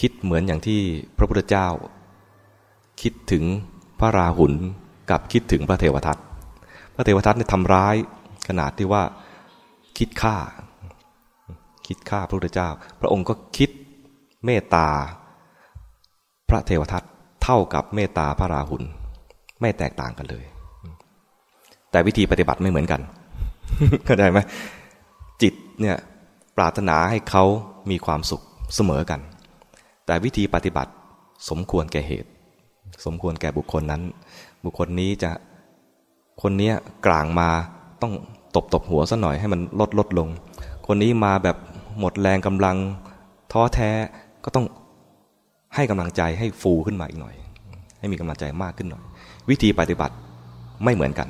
คิดเหมือนอย่างที่พระพุทธเจ้า คิดถึงพระราหุลกับคิดถึงพระเทวทัตพระเทวทัตเนี่ยทำร้ายขนาดที่ว่าคิดฆ่า คิดฆ่าพระพุทธเจ้า พระองค์ก็คิดเมตตา พระเทวทัตเท่ากับเมตตาพระราหุลไม่แตกต่างกันเลย แต่วิธีปฏิบัติไม่เหมือนกันเข้าใจไหมจิตเนี่ยปรารถนาให้เขามีความสุขเสมอกัน แต่วิธีปฏิบัติสมควรแก่เหตุ สมควรแก่บุคคลนั้น บุคคลนี้จะคนนี้กลางมาต้องตบตบหัวซะหน่อยให้มันลดลดลง คนนี้มาแบบหมดแรงกำลังท้อแท้ก็ต้องให้กำลังใจให้ฟูขึ้นมาอีกหน่อย ให้มีกำลังใจมากขึ้นหน่อย วิธีปฏิบัติไม่เหมือนกัน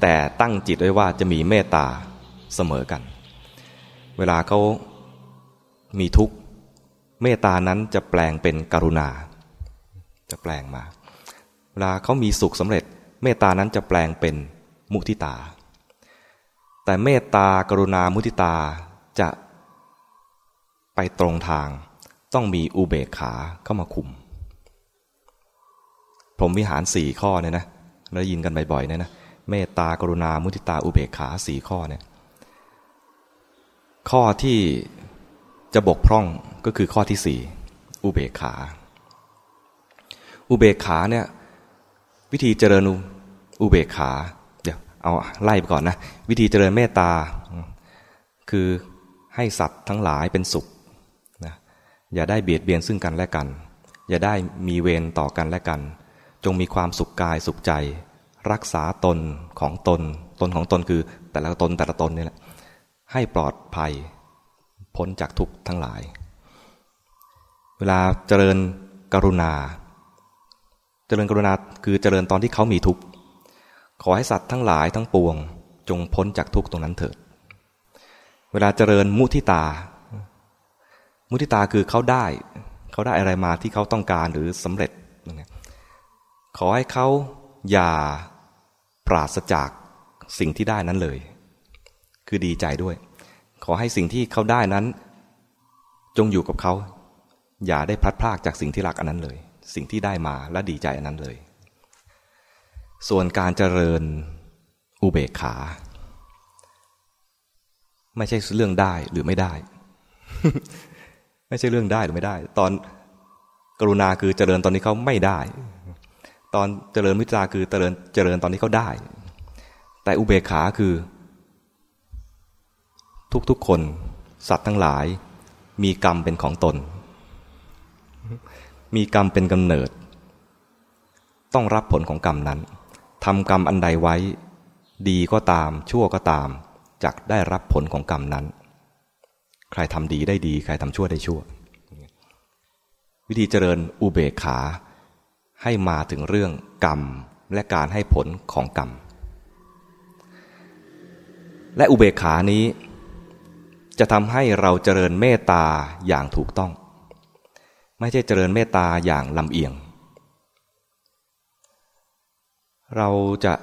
แต่ตั้งจิตไว้ว่าจะมีเมตตาเสมอกัน เวลาเขามีทุกข์ เมตานั้นจะแปลงเป็นกรุณา จะแปลงมาเวลาเขามีสุขสำเร็จ เมตานั้นจะแปลงเป็นมุทิตา แต่เมตตากรุณามุทิตาจะไปตรงทาง ต้องมีอุเบกขาเข้ามาคุมผมวิหารสี่ข้อเนี่ยนะได้ยินกันบ่อยๆเนี่ยนะเมตตากรุณามุทิตาอุเบกขาสี่ข้อเนี่ยข้อที่ จะบกพร่องก็คือข้อที่สี่อุเบกขา อุเบกขาเนี่ยวิธีเจริญอุเบกขา เดี๋ยวเอาไล่ไปก่อนนะ วิธีเจริญเมตตา คือให้สัตว์ทั้งหลายเป็นสุขนะอย่าได้เบียดเบียนซึ่งกันและกัน อย่าได้มีเวรต่อกันและกัน จงมีความสุขกายสุขใจ รักษาตนของตน ตนของตนคือแต่ละตนแต่ละตนนี่แหละให้ปลอดภัย พ้นจากทุกข์ทั้งหลาย เวลาเจริญกรุณา เจริญกรุณาคือเจริญตอนที่เขามีทุกข์ ขอให้สัตว์ทั้งหลายทั้งปวง จงพ้นจากทุกข์ตรงนั้นเถิด เวลาเจริญมุทิตา มุทิตาคือเขาได้ เขาได้อะไรมาที่เขาต้องการหรือสำเร็จ ขอให้เขาอย่าปราศจากสิ่งที่ได้นั้นเลย คือดีใจด้วย ขอให้สิ่งที่เขาได้นั้น จงอยู่กับเขา อย่าได้พลัดพรากจากสิ่งที่รักอันนั้นเลย สิ่งที่ได้มาและดีใจอันนั้นเลย ส่วนการเจริญอุเบกขา ไม่ใช่เรื่องได้หรือไม่ได้ ไม่ใช่เรื่องได้หรือไม่ได้ ตอนกรุณาคือเจริญตอนนี้เขาไม่ได้ ตอนเจริญมิตราคือเจริญเจริญตอนนี้เขาได้ แต่อุเบกขาคือ ทุกๆคน สัตว์ทั้งหลาย มีกรรมเป็นของตน มีกรรมเป็นกำเนิด ต้องรับผลของกรรมนั้นทำกรรมอันใดไว้ ดีก็ตาม ชั่วก็ตามจักได้รับผลของกรรมนั้น ใครทำดีได้ดี ใครทำชั่วได้ชั่ว วิธีเจริญอุเบกขาให้มาถึงเรื่องกรรมและการให้ผลของกรรม และอุเบกขานี้ จะทำให้เราเจริญเมตตาอย่างถูกต้อง ไม่ใช่เจริญเมตตาอย่างลำเอียง เราจะ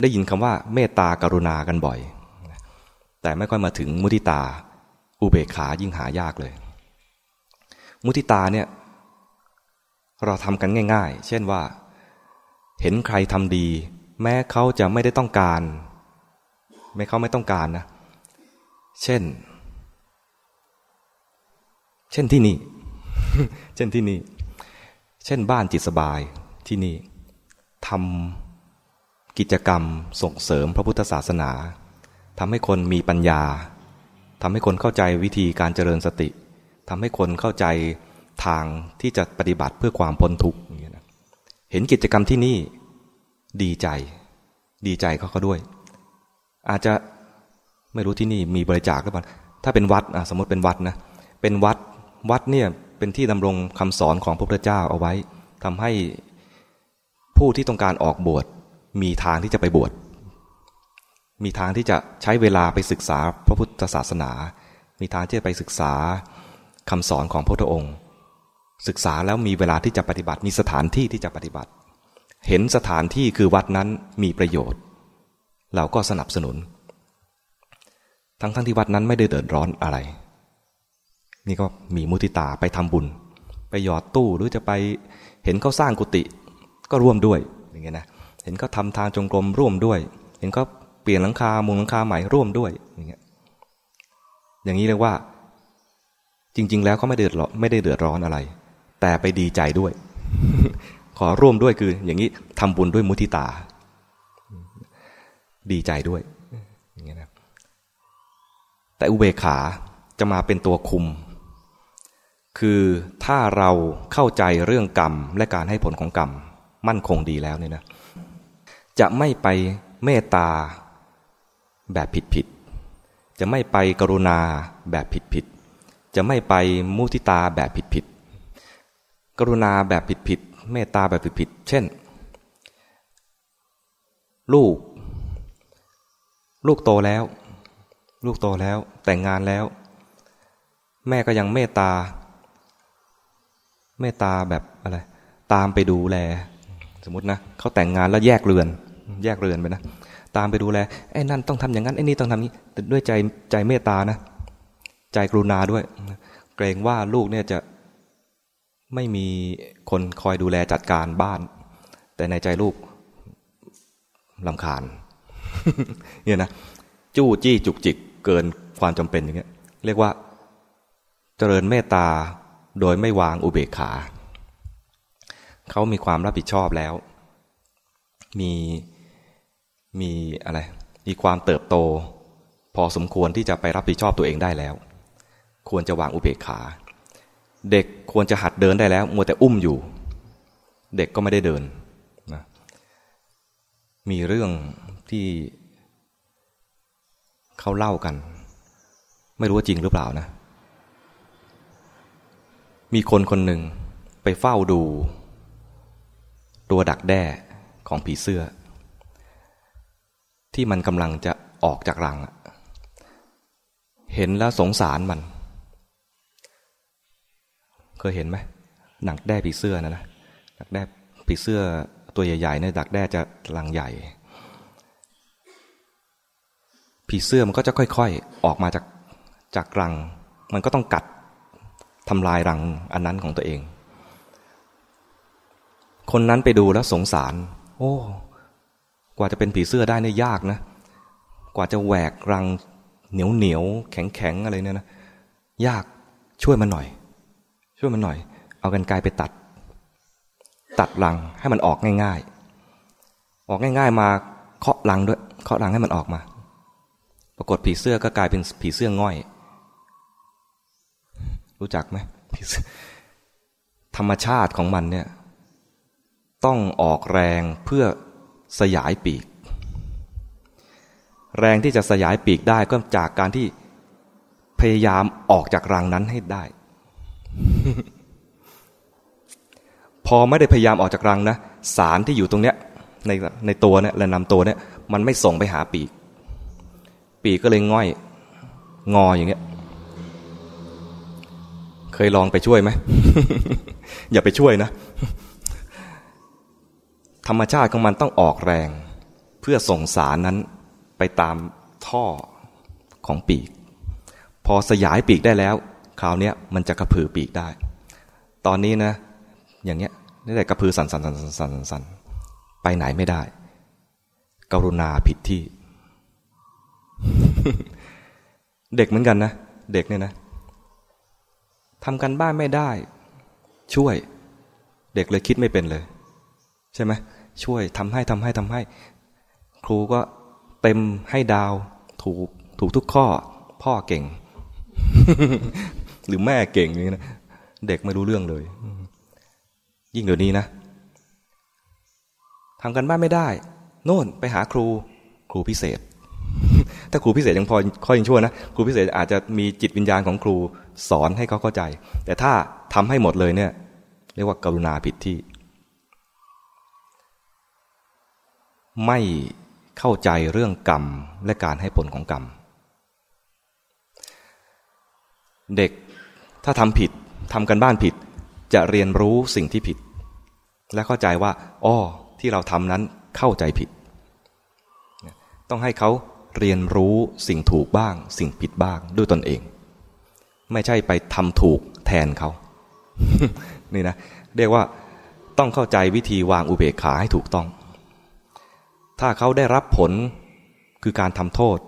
ได้ยินคำว่าเมตตากรุณากันบ่อย แต่ไม่ค่อยมาถึงมุทิตา อุเบกขายิ่งหายากเลย มุทิตาเนี่ยเราทำกันง่าย ๆ เช่นว่า เห็นใครทำดี แม้เขาจะไม่ได้ต้องการ แม้เขาไม่ต้องการนะ เช่น เช่นที่นี่ เช่นที่นี่ เช่นบ้านจิตสบายที่นี่ทำกิจกรรมส่งเสริมพระพุทธศาสนาทำให้คนมีปัญญาทำให้คนเข้าใจวิธีการเจริญสติทำให้คนเข้าใจทางที่จะปฏิบัติเพื่อความพ้นทุกข์เห็นกิจกรรมที่นี่ดีใจ ดีใจเขาเขาด้วย อาจจะไม่รู้ที่นี่มีบริจาคหรือเปล่าถ้าเป็นวัดสมมติเป็นวัดนะเป็นวัด วัดเนี่ยเป็นที่ดำรงคำสอนของพระพุทธเจ้าเอาไว้ทำให้ผู้ที่ต้องการออกบวชมีทางที่จะไปบวชมีทางที่จะใช้เวลาไปศึกษาพระพุทธศาสนา มีทางที่จะไปศึกษาคำสอนของพระพุทธองค์ ศึกษาแล้วมีเวลาที่จะปฏิบัติ มีสถานที่ที่จะปฏิบัติ เห็นสถานที่คือวัดนั้นมีประโยชน์ เราก็สนับสนุน ทั้งทั้งที่วัดนั้นไม่ได้เดือดร้อนอะไร นี่ก็มีมุติตาไปทำบุญ ไปหยอดตู้หรือจะไปเห็นเขาสร้างกุฏิก็ร่วมด้วยอย่างเงี้ยนะเห็นเขาทาทางจงกรมร่วมด้วย เห็นเขาเปลี่ยนหลังคามุงหลังคาใหม่ร่วมด้วยอย่างเงี้ยอย่างนี้เรียกว่า จริง ๆ แล้วเขาไม่เดือดร้อนไม่ได้เดือดร้อนอะไร แต่ไปดีใจด้วย ขอร่วมด้วยคืออย่างนี้ทำบุญด้วยมุทิตา ดีใจด้วยอย่างเงี้ยนะแต่อุเบกขาจะมาเป็นตัวคุม คือถ้าเราเข้าใจเรื่องกรรมและการให้ผลของกรรม มั่นคงดีแล้วเนี่ยนะจะไม่ไปเมตตาแบบผิดผิดจะไม่ไปกรุณาแบบผิดผิดจะไม่ไปมุทิตาแบบผิดผิดกรุณาแบบผิดผิดเมตตาแบบผิดผิดเช่น ลูก ลูกโตแล้ว ลูกโตแล้ว แต่งงานแล้ว แม่ก็ยังเมตตา เมตตาแบบอะไร ตามไปดูแล สมมตินะเขาแต่งงานแล้วแยกเรือน แยกเรือนไปนะตามไปดูแลไอ้นั่นต้องทำอย่างนั้นไอ้นี่ต้องทำนี้ด้วยใจใจเมตตานะ ใจกรุณาด้วย เกรงว่าลูกเนี่ยจะไม่มีคนคอยดูแลจัดการบ้าน แต่ในใจลูกลำคาญเนี่ยนะจู้จี้จุกจิกเกินความจำเป็นอย่างเงี้ย เรียกว่า เจริญเมตตา โดยไม่วางอุเบกขา เขามีความรับผิดชอบแล้ว มีมีอะไร มีความเติบโต พอสมควรที่จะไปรับผิดชอบตัวเองได้แล้ว ควรจะวางอุเบกขา เด็กควรจะหัดเดินได้แล้ว มัวแต่อุ้มอยู่ เด็กก็ไม่ได้เดินนะมีเรื่องที่เขาเล่ากัน ไม่รู้ว่าจริงหรือเปล่านะ มีคนคนหนึ่งไปเฝ้าดู ตัวดักแด้ของผีเสื้อ ที่มันกำลังจะออกจากรัง เห็นแล้วสงสารมัน เคยเห็นไหมหนักแด้ผีเสื้อนะนะดักแด้ผีเสื้อตัวใหญ่ๆเนี่ยดักแด้จะรังใหญ่ ผีเสื้อมันก็จะค่อยๆออกมาจากจากรัง มันก็ต้องกัด ทำลายรังอันนั้นของตัวเอง คนนั้นไปดูแล้วสงสาร โอ้ กว่าจะเป็นผีเสื้อได้เนี่ยยากนะ กว่าจะแหวกรังเหนียวเหนียวแข็งแข็งอะไรเนี่ยนะ ยากช่วยมันหน่อย ช่วยมันหน่อย เอากันไกลไปตัด ตัดรังให้มันออกง่าย ๆ ออกง่าย ๆ มาเคาะรังด้วย เคาะรังให้มันออกมา ปรากฏผีเสื้อก็กลายเป็นผีเสื้อง่อย รู้จักไหมธรรมชาติของมันเนี่ยต้องออกแรงเพื่อสยายปีก แรงที่จะสยายปีกได้ก็จากการที่พยายามออกจากรังนั้นให้ได้ พอไม่ได้พยายามออกจากรังนะสารที่อยู่ตรงเนี้ยในในตัวเนี่ยและนำตัวเนี่ยมันไม่ส่งไปหาปีก ปีกก็เลยง่อย งออย่างเงี้ย ยลองไปช่วยไหมอย่าไปช่วยนะ ธรรมชาติของมันต้องออกแรง เพื่อส่งสารนั้นไปตามท่อของปีก พอสยายปีกได้แล้วคราวนี้มันจะกระพือปีกได้ ตอนนี้นะ อย่างเงี้ยนี่แต่กระพือสันสันสันสันสันไปไหนไม่ได้ กรุณาผิดที่ เด็กเหมือนกันนะ เด็กเนี่ยนะ ทำกันบ้านไม่ได้ ช่วย เด็กเลยคิดไม่เป็นเลย ใช่ไหมช่วยทำให้ทำให้ทำให้ ครูก็เต็มให้ดาว ถูกถูกทุกข้อ พ่อเก่ง หรือแม่เก่งนี่นะเด็กไม่รู้เรื่องเลย ยิ่งเดี๋ยวนี้นะทำกันบ้านไม่ได้ โน่นไปหาครู ครูพิเศษ ถ้าครูพิเศษยังพอค่อยังชั่วนะครูพิเศษอาจจะมีจิตวิญญาณของครูสอนให้เขาเข้าใจ แต่ถ้าทำให้หมดเลยเนี่ยเรียกว่ากรุณาผิดที่ ไม่เข้าใจเรื่องกรรมและการให้ผลของกรรม เด็กถ้าทำผิดทำกันบ้านผิด จะเรียนรู้สิ่งที่ผิด และเข้าใจว่าอ้อที่เราทำนั้นเข้าใจผิด ต้องให้เขา เรียนรู้สิ่งถูกบ้าง สิ่งผิดบ้างด้วยตนเอง ไม่ใช่ไปทำถูกแทนเขานี่นะเรียกว่าต้องเข้าใจวิธีวางอุเบกขาให้ถูกต้อง ถ้าเขาได้รับผลคือการทำโทษ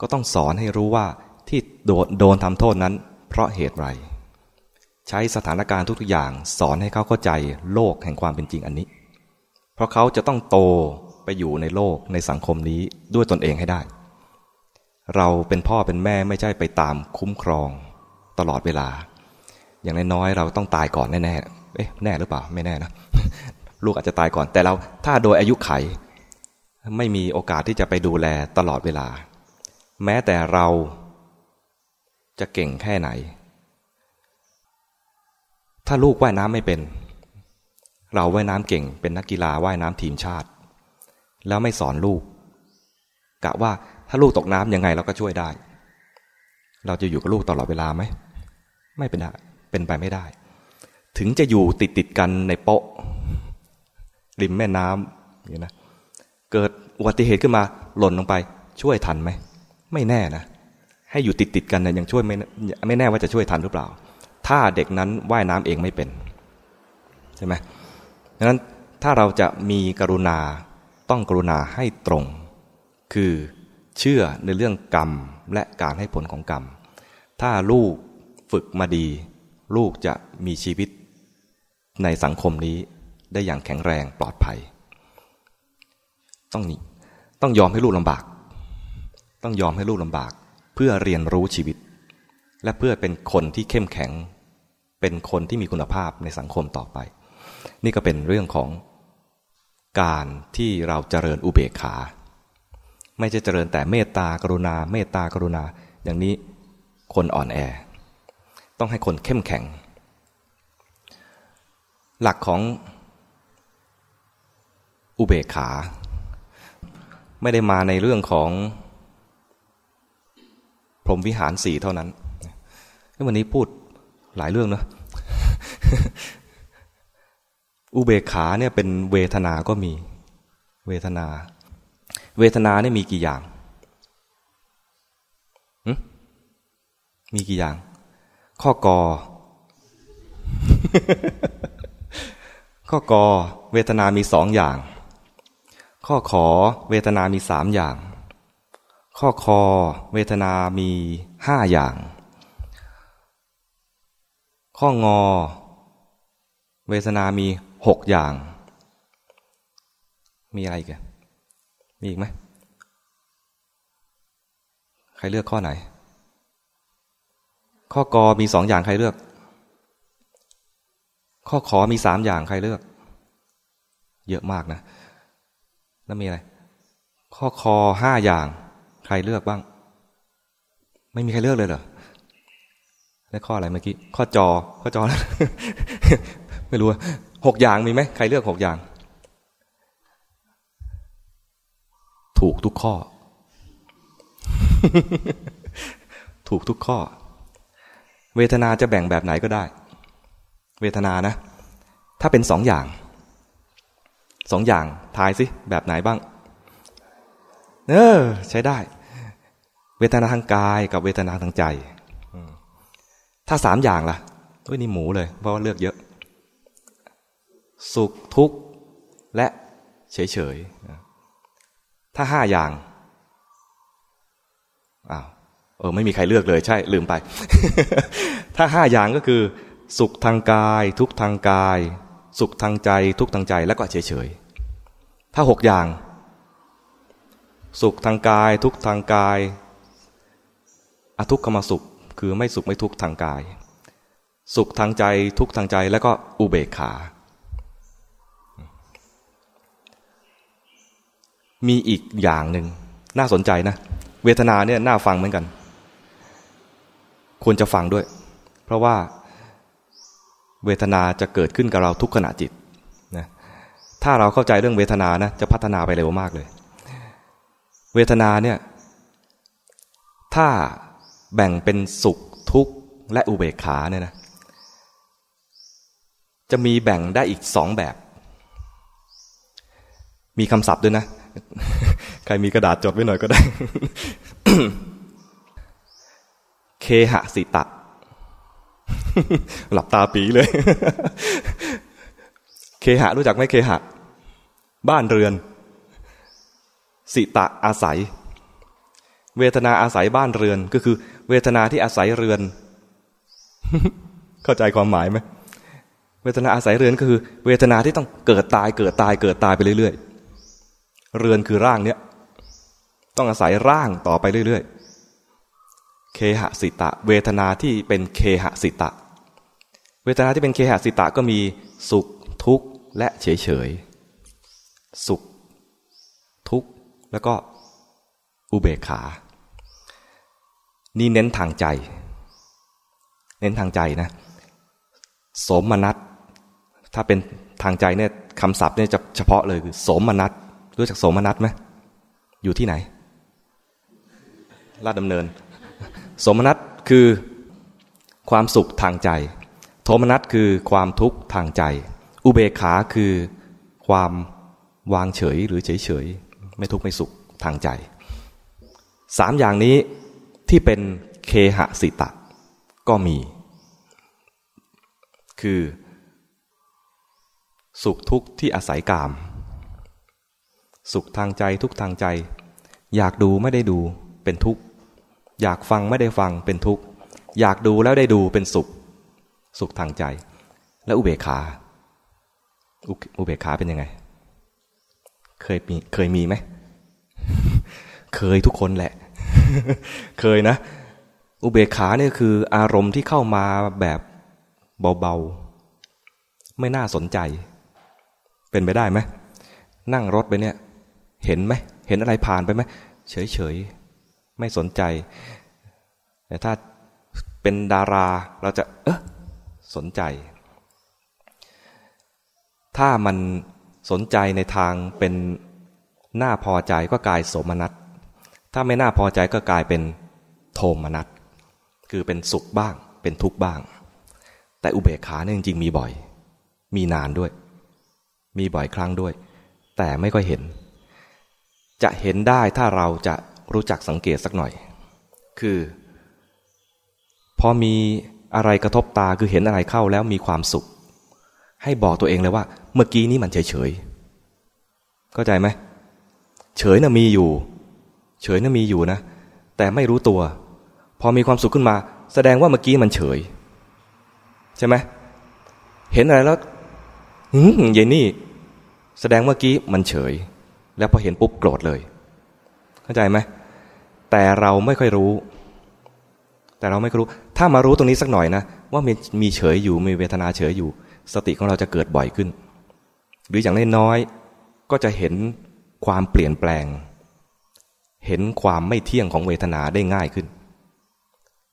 ก็ต้องสอนให้รู้ว่าที่โดนโดนทำโทษนั้น เพราะเหตุไร ใช้สถานการณ์ทุกอย่าง สอนให้เขาเข้าใจโลกแห่งความเป็นจริงอันนี้ เพราะเขาจะต้องโต ไปอยู่ในโลกในสังคมนี้ด้วยตนเองให้ได้ เราเป็นพ่อเป็นแม่ไม่ใช่ไปตามคุ้มครองตลอดเวลา อย่างน้อยๆเราต้องตายก่อนแน่ๆเอ๊ะแน่หรือเปล่าไม่แน่นะลูกอาจจะตายก่อนแต่เราถ้าโดยอายุไข ไม่มีโอกาสที่จะไปดูแลตลอดเวลา แม้แต่เราจะเก่งแค่ไหน ถ้าลูกว่ายน้ำไม่เป็น เราว่ายน้ำเก่งเป็นนักกีฬาว่ายน้ำทีมชาติ แล้วไม่สอนลูก กะว่าถ้าลูกตกน้ำยังไงเราก็ช่วยได้ เราจะอยู่กับลูกตลอดเวลาไหม ไม่เป็นได้เป็นไปไม่ได้ ถึงจะอยู่ติดติดกันในโป๊ะ ริมแม่น้ำอย่างนะเกิดอุบัติเหตุขึ้นมาหล่นลงไป ช่วยทันไหม ไม่แน่นะ ให้อยู่ติดติดกันนะยังช่วยไม่ไม่แน่ว่าจะช่วยทันหรือเปล่า ถ้าเด็กนั้นว่ายน้ำเองไม่เป็น ใช่ไหมดังนั้นถ้าเราจะมีกรุณา ต้องกรุณาให้ตรง คือเชื่อในเรื่องกรรมและการให้ผลของกรรม ถ้าลูกฝึกมาดี ลูกจะมีชีวิต ในสังคมนี้ได้อย่างแข็งแรงปลอดภัย ต้องนี้ต้องยอมให้ลูกลำบาก ต้องยอมให้ลูกลำบาก เพื่อเรียนรู้ชีวิต และเพื่อเป็นคนที่เข้มแข็ง เป็นคนที่มีคุณภาพในสังคมต่อไป นี่ก็เป็นเรื่องของ การที่เราเจริญอุเบกขา ไม่ใช่เจริญแต่เมตตากรุณา เมตตากรุณา อย่างนี้คนอ่อนแอ ต้องให้คนเข้มแข็ง หลักของอุเบกขา ไม่ได้มาในเรื่องของพรหมวิหารสี่เท่านั้น วันนี้พูดหลายเรื่องเนะ อุเบกขาเนี่ยเป็นเวทนาก็มี เวทนา เวทนาเนี่ยมีกี่อย่างมีกี่อย่าง ข้อกอ ข้อกอ เวทนามีสองอย่าง ข้อขอ เวทนามีสามอย่าง ข้อคอ เวทนามีห้าอย่าง ข้องอ เวทนามี หกอย่าง มีอะไรอีกมีอีกไหมใครเลือกข้อไหน ข้อกอมีสองอย่างใครเลือก ข้อขอมีสามอย่างใครเลือก เยอะมากนะ แล้วมีอะไร ข้อคอห้าอย่าง ใครเลือกบ้าง ไม่มีใครเลือกเลยเหรอแล้วข้ออะไรเมื่อกี้ ข้อจอ ข้อจอแล้วไม่รู้ หกอย่างมีไหมใครเลือกหกอย่าง ถูกทุกข้อ ถูกทุกข้อ เวทนาจะแบ่งแบบไหนก็ได้ เวทนานะ ถ้าเป็นสองอย่างสองอย่างทายสิแบบไหนบ้าง เออ ใช้ได้ เวทนาทางกายกับเวทนาทางใจ ถ้าสามอย่างล่ะด้วยนี่หมูเลย เพราะว่าเลือกเยอะ สุขทุกข์ และเฉยเฉยถ้าห้าอย่างอ้าวเออไม่มีใครเลือกเลยใช่ลืมไป ถ้าห้าอย่างก็คือ สุขทางกาย ทุกทางกาย สุขทางใจ ทุกทางใจแล้วก็เฉยเฉยถ้าหกอย่าง สุขทางกาย ทุกทางกาย อทุกขมสุขคือไม่สุขไม่ทุกทางกาย สุขทางใจทุกทางใจแล้วก็อุเบกขา มีอีกอย่างหนึ่งน่าสนใจนะ เวทนาเนี่ยน่าฟังเหมือนกัน ควรจะฟังด้วย เพราะว่าเวทนาจะเกิดขึ้นกับเราทุกขณะจิตนะถ้าเราเข้าใจเรื่องเวทนานะจะพัฒนาไปเร็วมากเลย เวทนาเนี่ยถ้าแบ่งเป็นสุขทุกข์และอุเบกขาเนี่ยนะจะมีแบ่งได้อีกสองแบบ มีคำศัพท์ด้วยนะ ใครมีกระดาษจดไว้หน่อยก็ได้ เคหะสิตะ หลับตาปีเลย เคหะรู้จักไหมเคหะ บ้านเรือน สิตะอาศัย เวทนาอาศัยบ้านเรือน ก็คือ เวทนาที่อาศัยเรือน เข้าใจความหมายไหมเวทนาอาศัยเรือนก็คือ เวทนาที่ต้องเกิดตายเกิดตายเกิดตายไปเรื่อยๆ เรือนคือร่างเนี้ยต้องอาศัยร่างต่อไปเรื่อยๆ เคหสิตะ เวทนาที่เป็นเคหสิตะ เวทนาที่เป็นเคหสิตะก็มีสุขทุกข์และเฉยเฉยสุข ทุกข์แล้วก็อุเบกขา นี่เน้นทางใจ เน้นทางใจนะ สมนัตถ้าเป็นทางใจเนี่ยคำศัพท์เนี่ยจะเฉพาะเลยคือ สมนัต รู้จักโสมนัตไหมอยู่ที่ไหนลาดดำเนิน สมนัตคือความสุขทางใจ โทมนัตคือความทุกข์ทางใจ อุเบกขาคือความวางเฉยหรือเฉยเฉยไม่ทุกข์ไม่สุขทางใจสามอย่างนี้ที่เป็นเคหะสิตะ ก็มี คือ สุขทุกข์ที่อาศัยกาม สุขทางใจทุกทางใจ อยากดูไม่ได้ดูเป็นทุกข์ อยากฟังไม่ได้ฟังเป็นทุกข์ อยากดูแล้วได้ดูเป็นสุข สุขทางใจ และอุเบกขา อุเบกขาเป็นยังไง เคยมีเคยมีไหม เคยทุกคนแหละ เคยนะ อุเบกขาเนี่ยคืออารมณ์ที่เข้ามาแบบเบาๆ ไม่น่าสนใจ เป็นไปได้ไหมนั่งรถไปเนี่ย เห็นไหมเห็นอะไรผ่านไปไหมเฉยๆไม่สนใจ แต่ถ้าเป็นดาราเราจะเออสนใจ ถ้ามันสนใจในทางเป็นหน่าพอใจก็กลายโสมนัสถ้าไม่น่าพอใจก็กลายเป็นโทมนัสคือเป็นสุขบ้างเป็นทุกข์บ้าง แต่อุเบกขาเนี่ยจริงๆมีบ่อย มีนานด้วย มีบ่อยครั้งด้วย แต่ไม่ค่อยเห็น จะเห็นได้ถ้าเราจะรู้จักสังเกตสักหน่อย คือ พอมีอะไรกระทบตาคือเห็นอะไรเข้าแล้วมีความสุข ให้บอกตัวเองเลยว่า เมื่อกี้นี้มันเฉยเฉยเข้าใจไหมเฉยน่ะมีอยู่ เฉยน่ะมีอยู่นะ แต่ไม่รู้ตัว พอมีความสุขขึ้นมา แสดงว่าเมื่อกี้มันเฉย ใช่ไหมเห็นอะไรแล้วหืมเยนี่ แสดงเมื่อกี้มันเฉย แล้วพอเห็นปุ๊บโกรธเลย เข้าใจไหมแต่เราไม่ค่อยรู้ แต่เราไม่รู้ ถ้ามารู้ตรงนี้สักหน่อยนะ ว่ามีมีเฉยอยู่มีเวทนาเฉยอยู่ สติของเราจะเกิดบ่อยขึ้น หรืออย่างน้อยๆก็จะเห็นความเปลี่ยนแปลง เห็นความไม่เที่ยงของเวทนาได้ง่ายขึ้น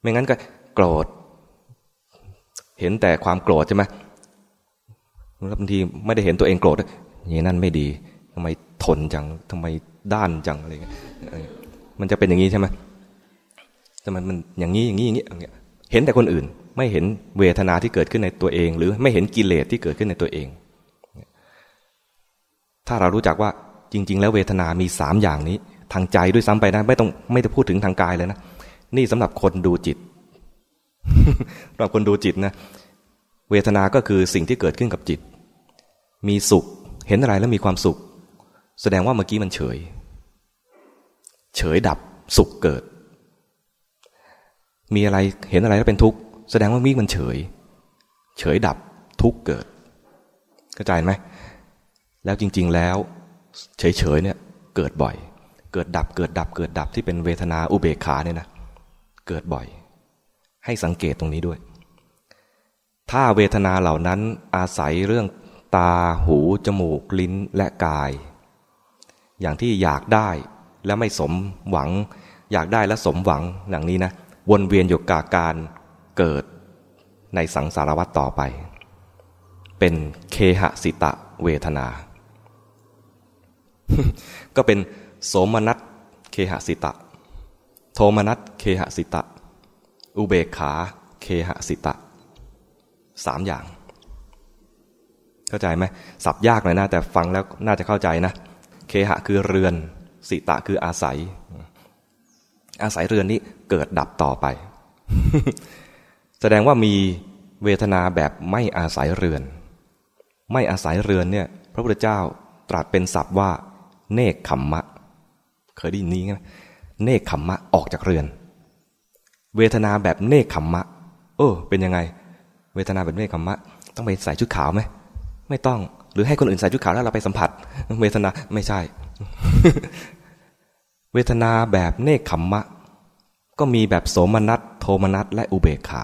ไม่งั้นก็โกรธ เห็นแต่ความโกรธใช่ไหมบางทีไม่ได้เห็นตัวเองโกรธอย่างนั่นไม่ดีำไมทนจังทำไมด้านจังอะไรเงี้ยมันจะเป็นอย่างนี้ใช่ไหมแต่มันมันอย่างนี้อย่างนี้อย่างนี้อย่างเงี้ยเห็นแต่คนอื่น ไม่เห็นเวทนาที่เกิดขึ้นในตัวเอง หรือไม่เห็นกิเลสที่เกิดขึ้นในตัวเอง ถ้าเรารู้จักว่าจริง ๆ แล้วเวทนามีสามอย่างนี้ ทางใจด้วยซ้ำไปนะไม่ต้องไม่ได้พูดถึงทางกายเลยนะนี่สำหรับคนดูจิตสำหรับคนดูจิตนะเวทนาก็คือสิ่งที่เกิดขึ้นกับจิต มีสุข เห็นอะไรแล้วมีความสุข แสดงว่าเมื่อกี้มันเฉย เฉยดับสุขเกิด มีอะไรเห็นอะไรแล้วเป็นทุกข์แสดงว่ามีมันเฉย เฉยดับทุกข์เกิดเข้าใจไหมแล้วจริง ๆแล้ว เฉยๆเนี่ยเกิดบ่อย เกิดดับเกิดดับเกิดดับที่เป็นเวทนาอุเบกขาเนี่ยนะเกิดบ่อย ให้สังเกตตรงนี้ด้วย ถ้าเวทนาเหล่านั้นอาศัยเรื่องตาหู จมูก ลิ้นและกาย อย่างที่อยากได้และไม่สมหวัง อยากได้และสมหวังอย่างนี้นะวนเวียนอยู่กับการเกิดในสังสารวัตต่อไป เป็นเคหสิตะเวทนา ก็เป็นโสมนัสเคหสิตะ โทมนัสเคหสิตะ อุเบกขาเคหสิตะสามอย่าง เข้าใจไหมสับยากหน่อยนะแต่ฟังแล้วน่าจะเข้าใจนะ เคหะคือเรือน สิตะคืออาศัย อาศัยเรือนนี้เกิดดับต่อไป แสดงว่ามีเวทนาแบบไม่อาศัยเรือน ไม่อาศัยเรือนเนี่ย พระพุทธเจ้าตรัสเป็นศัพท์ว่า เนคขมมะ เคยได้ยินนี้ไหมเนคขมมะออกจากเรือน เวทนาแบบเนคขมมะ เออ เป็นยังไง เวทนาแบบเนคขมมะ ต้องไปใส่ชุดขาวไหมไม่ต้อง หรือให้คนอื่นใส่ชุดขาวแล้วเราไปสัมผัส เวทนาไม่ใช่ เวทนาแบบเนคขมมะ ก็มีแบบโสมนัสโทมนัสและอุเบกขา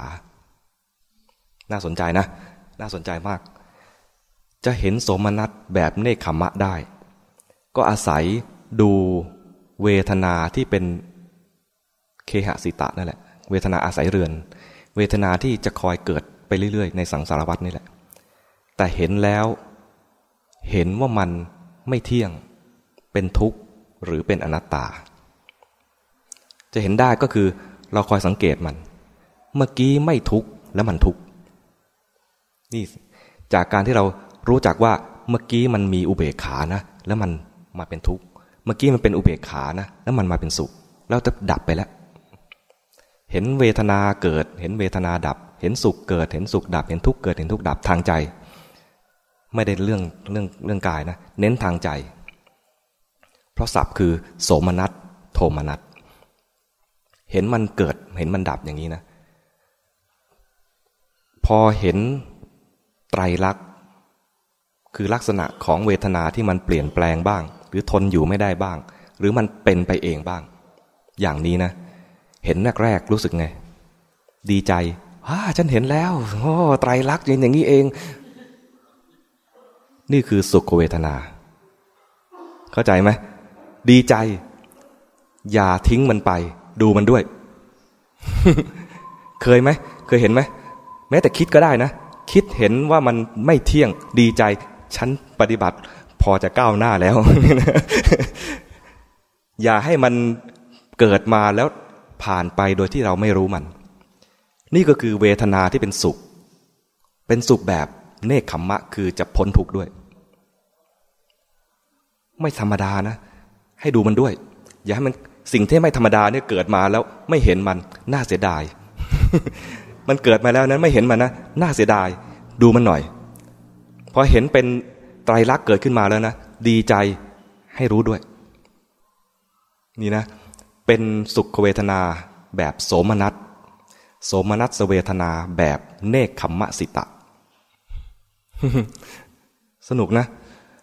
น่าสนใจนะ น่าสนใจมาก จะเห็นโสมนัสแบบเนคขมมะได้ ก็อาศัยดูเวทนาที่เป็นเคหสิตะนั่นแหละ เวทนาอาศัยเรือน เวทนาที่จะคอยเกิดไปเรื่อยๆ ในสังสารวัฏนี่แหละ แต่เห็นแล้ว เห็นว่ามันไม่เที่ยง เป็นทุกข์หรือเป็นอนัตตา จะเห็นได้ก็คือเราคอยสังเกตมัน เมื่อกี้ไม่ทุกข์แล้วมันทุกข์นี่จากการที่เรารู้จักว่าเมื่อกี้มันมีอุเบกขานะ แล้วมันมาเป็นทุกข์เมื่อกี้มันเป็นอุเบกขานะ แล้วมันมาเป็นสุข แล้วจะดับไปแล้ว เห็นเวทนาเกิด เห็นเวทนาดับ เห็นสุขเกิด เห็นสุขดับ เห็นทุกข์เกิด เห็นทุกข์ดับทางใจ ไม่ได้เรื่องเรื่องเรื่องกายนะ เน้นทางใจ เพราะศัพท์คือ โสมนัสโทมนัสเห็นมันเกิดเห็นมันดับอย่างนี้นะ พอเห็นไตรลักษณ์คือลักษณะของเวทนาที่มันเปลี่ยนแปลงบ้าง หรือทนอยู่ไม่ได้บ้าง หรือมันเป็นไปเองบ้าง อย่างนี้นะ เห็นแรกๆรู้สึกไง ดีใจฮ่าฉันเห็นแล้วโอ้ไตรลักษณ์อย่างนี้เอง นี่คือสุขเวทนา เข้าใจไหมดีใจ อย่าทิ้งมันไป ดูมันด้วย เคยไหม เคยเห็นไหมแม้แต่คิดก็ได้นะ คิดเห็นว่ามันไม่เที่ยงดีใจ ฉันปฏิบัติ พอจะก้าวหน้าแล้ว อย่าให้มันเกิดมาแล้วผ่านไปโดยที่เราไม่รู้มัน นี่ก็คือเวทนาที่เป็นสุข เป็นสุขแบบ เนคขมมะคือจะพ้นทุกข์ด้วย ไม่ธรรมดานะ ให้ดูมันด้วย อย่าให้มันสิ่งที่ไม่ธรรมดาเนี่ยเกิดมาแล้วไม่เห็นมันน่าเสียดาย มันเกิดมาแล้วนั้นไม่เห็นมันนะน่าเสียดาย ดูมันหน่อยพอเห็นเป็นไตรลักษณ์เกิดขึ้นมาแล้วนะดีใจให้รู้ด้วย นี่นะ เป็นสุขเวทนาแบบโสมนัสโสมนัสเวทนาแบบเนคขมมะสิตะ สนุกนะ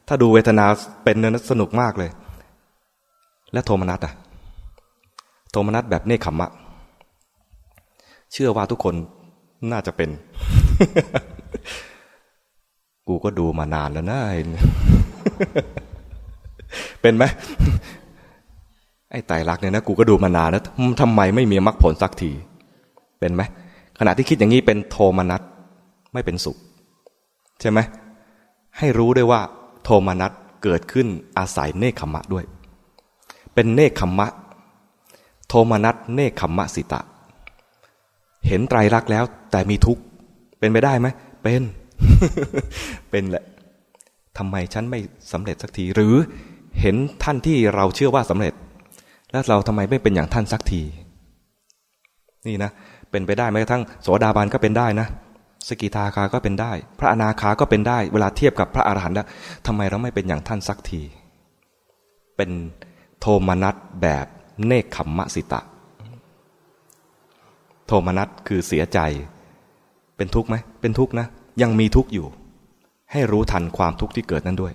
ถ้าดูเวทนาเป็นเนื้อสนุกมากเลย และโทมนัสอะโทมนัสแบบเนคขมมะ เชื่อว่าทุกคนน่าจะเป็น กูก็ดูมานานแล้วนะเป็นไหมไอ้ไตรลักษณ์เนี่ยนะกูก็ดูมานานแล้วทำไมไม่มีมรรคผลสักที เป็นไหมขณะที่คิดอย่างนี้เป็นโทมนัสไม่เป็นสุข ใช่ไหมให้รู้ด้วยว่า โทมนัสเกิดขึ้นอาศัยเนคขมะด้วย เป็นเนคขมะ โทมนัสเนคขมะสิตะ เห็นไตรลักษณ์แล้ว แต่มีทุกข์เป็นไปได้ไหมเป็น เป็นแหละทำไมฉันไม่สำเร็จสักที หรือเห็นท่านที่เราเชื่อว่าสำเร็จ แล้วเราทำไมไม่เป็นอย่างท่านสักที นี่นะเป็นไปได้ไหมกระทั่งโสดาบันก็เป็นได้นะ สกิทาคาก็เป็นได้ พระอนาคาก็เป็นได้ เวลาเทียบกับพระอรหันต์แล้วทำไมเราไม่เป็นอย่างท่านสักที เป็นโทมนัสแบบเนคขมมะสิตะ โทมนัสคือเสียใจ เป็นทุกข์ไหม เป็นทุกข์นะ ยังมีทุกข์อยู่ ให้รู้ทันความทุกข์ที่เกิดนั้นด้วย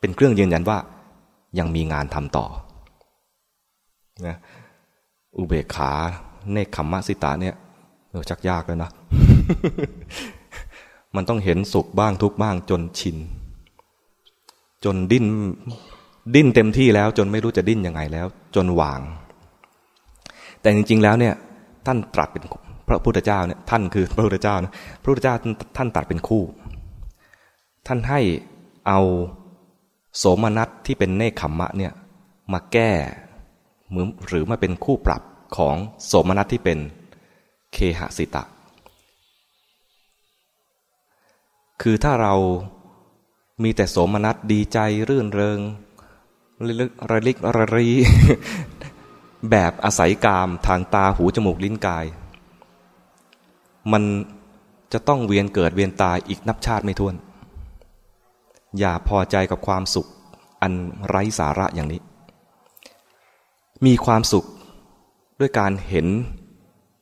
เป็นเครื่องยืนยันว่า ยังมีงานทำต่อนะอุเบกขา เนคขมมะสิตาเนี่ยเออชักยากแล้วนะ มันต้องเห็นสุขบ้างทุกบ้างจนชิน จนดิ้น ดิ้นเต็มที่แล้ว จนไม่รู้จะดิ้นยังไงแล้ว จนวาง แต่จริง ๆ แล้วเนี่ยท่านตรัสเป็นพระพุทธเจ้าเนี่ยท่านคือพระพุทธเจ้านะพระพุทธเจ้าท่านตรัสเป็นคู่ ท่านให้เอาโสมนัสที่เป็นเนคขมมะเนี่ยมาแก้หรือหรือมาเป็นคู่ปรับของโสมนัสที่เป็นเคหสิตะ คือถ้าเรามีแต่โสมนัสดีใจรื่นเริงระลึกระลิกระรี แบบอาศัยกามทางตาหูจมูกลิ้นกาย มันจะต้องเวียนเกิดเวียนตายอีกนับชาติไม่ถ้วน อย่าพอใจกับความสุขอันไร้สาระอย่างนี้ มีความสุขด้วยการเห็น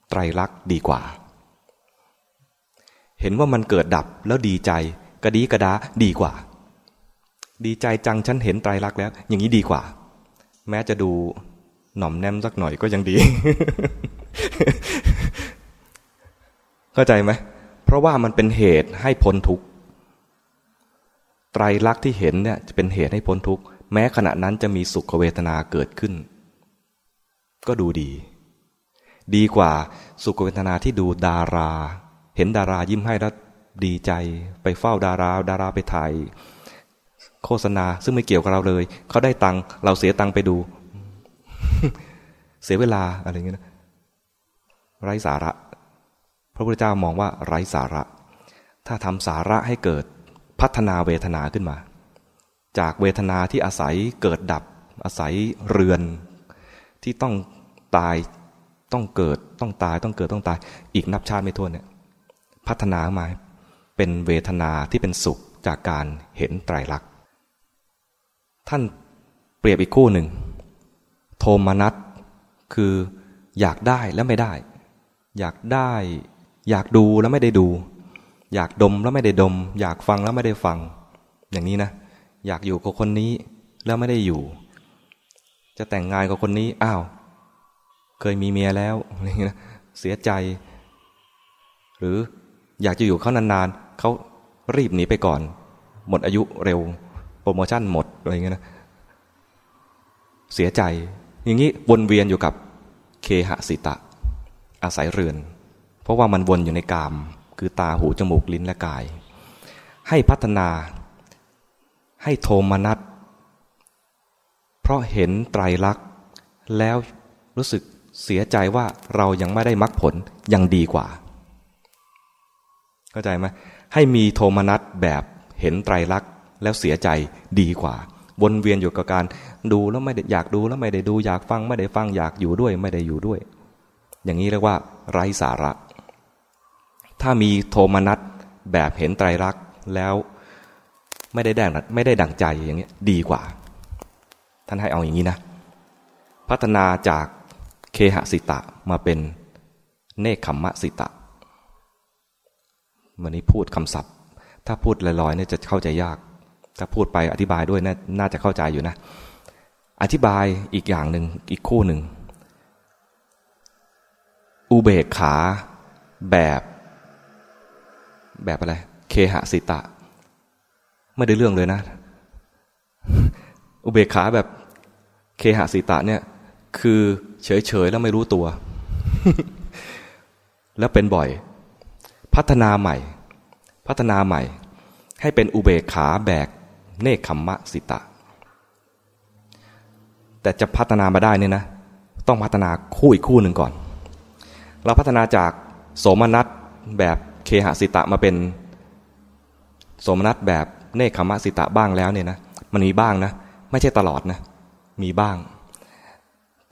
ไตรลักษณ์ดีกว่า เห็นว่ามันเกิดดับแล้วดีใจ กระดีกระดาดีกว่า ดีใจจังฉันเห็นไตรลักษณ์แล้ว อย่างนี้ดีกว่า แม้จะดูหน่อมแนมสักหน่อยก็ยังดี เข้าใจไหมเพราะว่ามันเป็นเหตุให้พ้นทุกข์ไตรลักษณ์ที่เห็นเนี่ยจะเป็นเหตุให้พ้นทุกข์แม้ขณะนั้นจะมีสุขเวทนาเกิดขึ้น ก็ดูดี ดีกว่าสุขเวทนาที่ดูดารา ห็นดารายิ้มให้แล้วดีใจ ไปเฝ้าดารา ดาราไปถ่าย โฆษณาซึ่งไม่เกี่ยวกับเราเลย เขาได้ตังค์เราเสียตังค์ไปดู เสียเวลาอะไรเงี้ยนะไร้สาระ พระพุทธเจ้ามองว่าไร้สาระ ถ้าทำสาระให้เกิดพัฒนาเวทนาขึ้นมา จากเวทนาที่อาศัยเกิดดับ อาศัยเรือน ที่ต้องตายต้องเกิดต้องตายต้องเกิดต้องตาย อีกนับชาติไม่ถ้วนเนี่ย พัฒนามาเป็นเวทนาที่เป็นสุขจากการเห็นไตรลักษณ์ท่านเปรียบอีกคู่หนึ่ง โทมนัสคืออยากได้แล้วไม่ได้ อยากได้ อยากดูแล้วไม่ได้ดู อยากดมแล้วไม่ได้ดม อยากฟังแล้วไม่ได้ฟัง อย่างนี้นะ อยากอยู่กับคนนี้แล้วไม่ได้อยู่ จะแต่งงานกับคนนี้อ้าว เคยมีเมียแล้วอะไรเงี้ยเสียใจ หรือ อยากจะอยู่เขานานๆเขารีบหนีไปก่อน หมดอายุเร็ว โปรโมชั่นหมดอะไรเงี้ยนะเสียใจ อย่างนี้วนเวียนอยู่กับเคหสิตะ อาศัยเรือน เพราะว่ามันวนอยู่ในกาม คือตาหูจมูกลิ้นและกาย ให้พัฒนา ให้โทมนัสเพราะเห็นไตรลักษณ์แล้วรู้สึกเสียใจว่าเรายังไม่ได้มรรคผลยังดีกว่า เข้าใจไหมให้มีโทมนัสแบบเห็นไตรลักษณ์แล้วเสียใจดีกว่า วนเวียนอยู่กับการดูแล้วไม่ได้อยากดูแล้วไม่ได้ดูอยากฟังไม่ได้ฟังอยากอยู่ด้วยไม่ได้อยู่ด้วย อย่างนี้เรียกว่า ไร้สาระ ถ้ามีโทมนัสแบบเห็นไตรลักษณ์แล้วไม่ได้แดงไม่ได้ดังใจอย่างนี้ดีกว่า ท่านให้เอาอย่างนี้นะ พัฒนาจากเคหสิตะมาเป็นเนคขมมะสิตะ วันนี้พูดคำศัพท์ ถ้าพูดลอยๆเนี่ยจะเข้าใจยาก ถ้าพูดไปอธิบายด้วยน่านาจะเข้าใจอยู่นะ อธิบายอีกอย่างหนึ่งอีกคู่หนึ่ง อุเบกขาแบบ แบบอะไร เคหสิตะ ไม่ได้เรื่องเลยนะ อุเบกขาแบบเคหสิตะเนี่ย คือเฉยๆแล้วไม่รู้ตัว แล้วเป็นบ่อย พัฒนาใหม่ พัฒนาใหม่ ให้เป็นอุเบกขาแบกเนคขมมะสิตะ แต่จะพัฒนามาได้เนี่ยนะ ต้องพัฒนาคู่อีกคู่หนึ่งก่อน เราพัฒนาจากโสมนัสแบบเคหสิตะมาเป็นโสมนัสแบบเนคขมะสิตะบ้างแล้วเนี่ยนะมันมีบ้างนะ ไม่ใช่ตลอดนะ มีบ้าง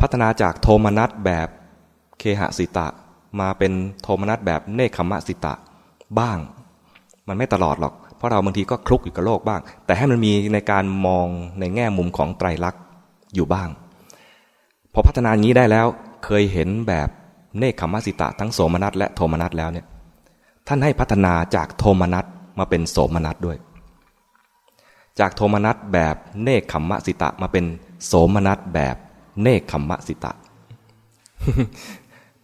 พัฒนาจากโทมนัสแบบเคหสิตะ มาเป็นโทมนัสแบบเนคขมะสิตะบ้าง มันไม่ตลอดหรอก เพราะเราบางทีก็คลุกอยู่กับโลกบ้าง แต่ให้มันมีในการมองในแง่มุมของไตรลักษณ์อยู่บ้าง พอพัฒนาอย่างนี้ได้แล้ว เคยเห็นแบบเนคขมะสิตะทั้งโสมนัสและโทมนัสแล้วเนี่ย ท่านให้พัฒนาจากโทมนัสมาเป็นโสมนัสด้วย จากโทมนัสแบบเนคขมะสิตะมาเป็นโสมนัสแบบเนคขมมะสิตะ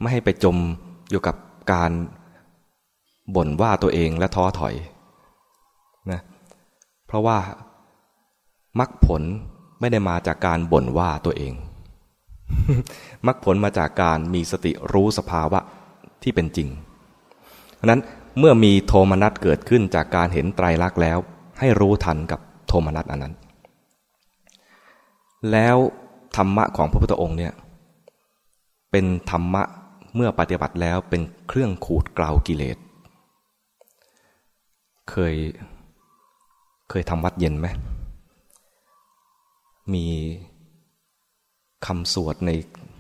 ไม่ให้ไปจมอยู่กับการบ่นว่าตัวเองและท้อถอยนะเพราะว่ามรรคผลไม่ได้มาจากการบ่นว่าตัวเองมรรคผลมาจากการมีสติรู้สภาวะที่เป็นจริงนั้นเมื่อมีโทมนัสเกิดขึ้นจากการเห็นไตรลักษณ์แล้ว ให้รู้ทันกับโทมนัสอันนั้น แล้วธรรมะของพระพุทธองค์เนี่ยเป็นธรรมะ เมื่อปฏิบัติแล้วเป็นเครื่องขูดกล่าวกิเลส เคย เคยทำวัดเย็นไหม มีคำสวดใน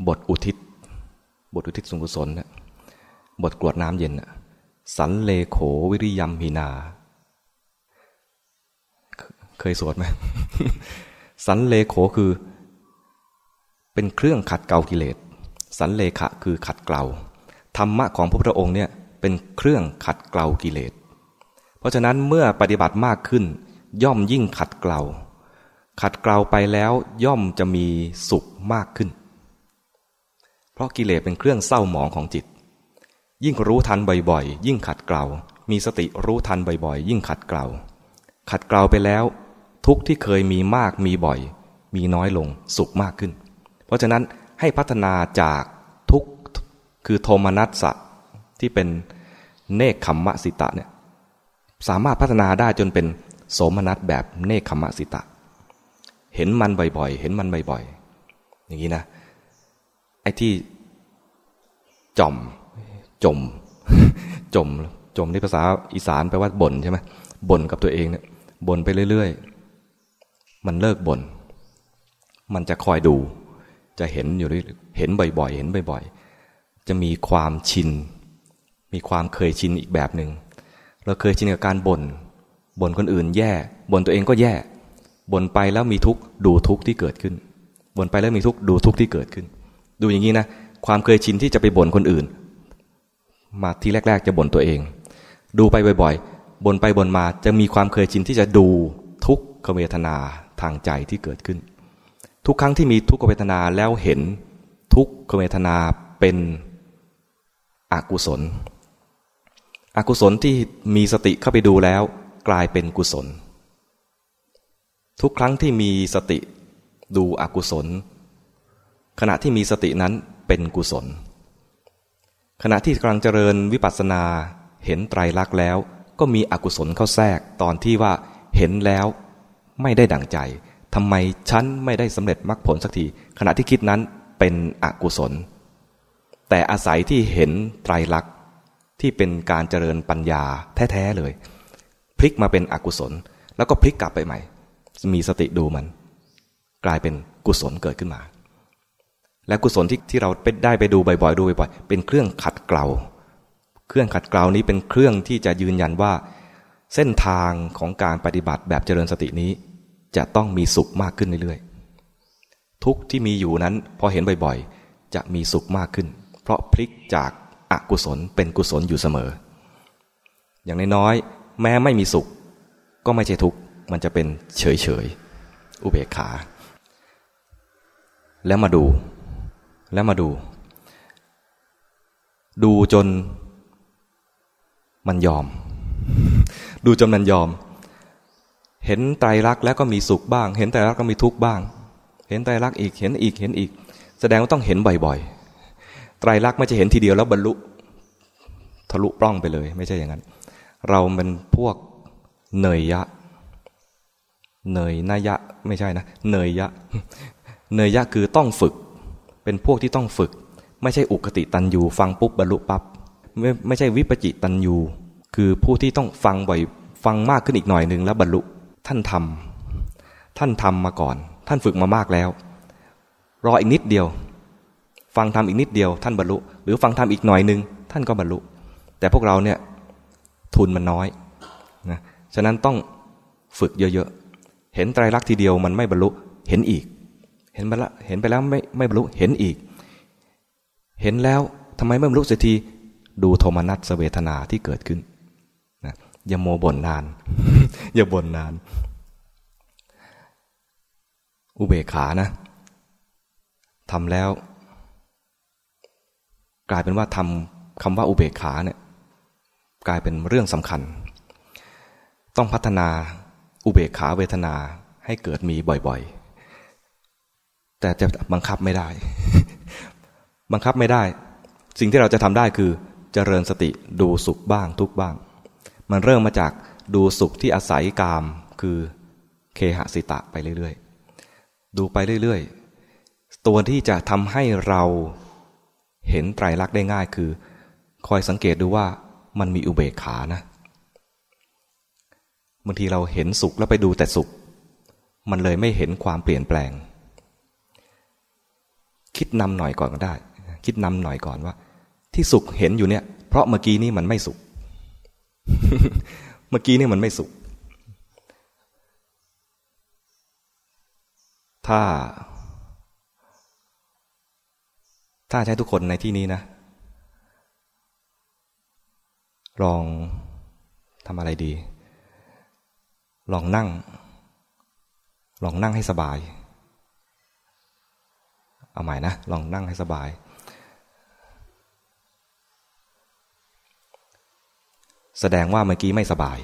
บทอุทิศ บทอุทิศสุกุศลนะบทกรวดน้ำเย็นนะสันเลโขวิริยมหินา เคยสวดไหม สันเลโขคือ เป็นเครื่องขัดเกลากิเลส สันเลขะคือขัดเกลาธรรมะของพระพุทธองค์เนี่ยเป็นเครื่องขัดเกลากิเลส เพราะฉะนั้นเมื่อปฏิบัติมากขึ้น ย่อมยิ่งขัดเกลาขัดเกลาไปแล้วย่อมจะมีสุขมากขึ้น เพราะกิเลสเป็นเครื่องเศร้าหมองของจิต ยิ่งรู้ทันบ่อยๆ ยิ่งขัดเกลามีสติรู้ทันบ่อยๆ ยิ่งขัดเกลาขัดเกลาไปแล้ว ทุกที่เคยมีมากมีบ่อย มีน้อยลงสุขมากขึ้น เพราะฉะนั้น ให้พัฒนาจากทุกคือโทมนัสสะที่เป็นเนคขมมะสิตะเนี่ยสามารถพัฒนาได้จนเป็นโสมนัสแบบเนคขมมะสิตะ เห็นมันบ่อยๆ เห็นมันบ่อยๆ อย่างนี้นะ ไอ้ที่จอมจม จม จมในภาษาอีสานแปลว่าบ่นใช่ไหมบ่นกับตัวเองเนี่ยบ่นไปเรื่อย ๆ มันเลิกบ่นมันจะคอยดู จะเห็นอยู่เรื่อยเห็นบ่อยๆ เห็นบ่อยๆ จะมีความชิน มีความเคยชินอีกแบบหนึ่ง เราเคยชินกับการบน่น บ่นคนอื่นแย่ บ่นตัวเองก็แย่ บ่นไปแล้วมีทุกข์ดูทุกข์ที่เกิดขึ้น บ่นไปแล้วมีทุกข์ดูทุกข์ที่เกิดขึ้น ดูอย่างนี้นะ ความเคยชินที่จะไปบ่นคนอื่น มาที่แรก ๆ จะบ่นตัวเอง ดูไปบ่อยๆ บ่นไปบ่นมา จะมีความเคยชินที่จะดูทุกขเวทนาทางใจที่เกิดขึ้น ทุกครั้งที่มีทุกขเวทนาแล้วเห็นทุกขเวทนาเป็นอกุศล อกุศลที่มีสติเข้าไปดูแล้ว กลายเป็นกุศล ทุกครั้งที่มีสติดูอกุศล ขณะที่มีสตินั้นเป็นกุศล ขณะที่กำลังเจริญวิปัสสนาเห็นไตรลักษณ์แล้ว ก็มีอกุศลเข้าแทรกตอนที่ว่าเห็นแล้วไม่ได้ดั่งใจ ทำไมฉันไม่ได้สำเร็จมรรคผลสักที ขณะที่คิดนั้นเป็นอกุศล แต่อาศัยที่เห็นไตรลักษณ์ที่เป็นการเจริญปัญญาแท้ๆเลย พลิกมาเป็นอกุศล แล้วก็พลิกกลับไปใหม่ มีสติดูมัน กลายเป็นกุศลเกิดขึ้นมา และกุศลที่ที่เราไปได้ไปดูบ่อยๆดูบ่อยๆเป็นเครื่องขัดเกลาเครื่องขัดเกลานี้เป็นเครื่องที่จะยืนยันว่า เส้นทางของการปฏิบัติแบบเจริญสตินี้ จะต้องมีสุขมากขึ้นเรื่อยๆ ทุกที่มีอยู่นั้นพอเห็นบ่อยๆ จะมีสุขมากขึ้น เพราะพลิกจากอากุศลเป็นกุศลอยู่เสมอ อย่างน้อยๆ แม้ไม่มีสุข ก็ไม่ใช่ทุกมันจะเป็นเฉยเฉยอุเบกขา แล้วมาดู แล้วมาดู ดูจนมันยอม ดูจนมันยอม เห็นไตรลักษณ์แล้วก็มีสุขบ้าง เห็นไตรลักษณ์ก็มีทุกข์บ้าง เห็นไตรลักษณ์อีกเห็นอีกเห็นอีก แสดงว่าต้องเห็นบ่อยๆ ไตรลักษณ์ไม่จะเห็นทีเดียวแล้วบรรลุทะลุปล้องไปเลย ไม่ใช่อย่างนั้น เราเป็นพวกเนยยะ เนยนายะไม่ใช่นะเนยยะ เนยยะคือต้องฝึก เป็นพวกที่ต้องฝึก ไม่ใช่อุกติตันยูฟังปุ๊บบรรลุปับ๊บไม่ไม่ใช่วิปจิตันยูคือผู้ที่ต้องฟังบ่อยฟังมากขึ้นอีกหน่อยหนึ่งแล้วบรรลุ ท่านทำท่านทำมาก่อน ท่านฝึกมามากแล้ว รออีกนิดเดียว ฟังทำอีกนิดเดียว ท่านบรรลุ หรือฟังทำอีกหน่อยหนึ่งท่านก็บรรลุ แต่พวกเราเนี่ยทุนมันน้อยนะฉะนั้นต้องฝึกเยอะๆ เห็นไตรลักษณ์ทีเดียวมันไม่บรรลุ เห็นอีก เห็นไปแล้วเห็นไปแล้วไม่ไม่บรรลุ เห็นอีก เห็นแล้วทำไมไม่บรรลุเสียที ดูโทมนัสเวทนาที่เกิดขึ้น อย่าโมบ่นนาน อย่าบ่นนาน อุเบกขานะทำแล้ว กลายเป็นว่าทำคำว่าอุเบกขาเนี่ยกลายเป็นเรื่องสำคัญ ต้องพัฒนาอุเบกขาเวทนาให้เกิดมีบ่อยๆ แต่จะบังคับไม่ได้ บังคับไม่ได้ สิ่งที่เราจะทำได้คือจเจริญสติดูสุขบ้างทุกบ้าง มันเริ่มมาจากดูสุขที่อาศัยกาม คือเคหสิตะไปเรื่อยๆ ดูไปเรื่อยๆ ตัวที่จะทำให้เราเห็นไตรลักษณ์ได้ง่ายคือ คอยสังเกตดูว่ามันมีอุเบกขานะบางทีเราเห็นสุขแล้วไปดูแต่สุข มันเลยไม่เห็นความเปลี่ยนแปลง คิดนำหน่อยก่อนก็ได้ คิดนำหน่อยก่อนว่า ที่สุขเห็นอยู่เนี่ย เพราะเมื่อกี้นี้มันไม่สุข เมื่อกี้นี่มันไม่สุข ถ้า ถ้าใช้ทุกคนในที่นี้นะ ลองทำอะไรดี ลองนั่ง ลองนั่งให้สบาย เอาใหม่นะ ลองนั่งให้สบาย แสดงว่าเมื่อกี้ไม่สบาย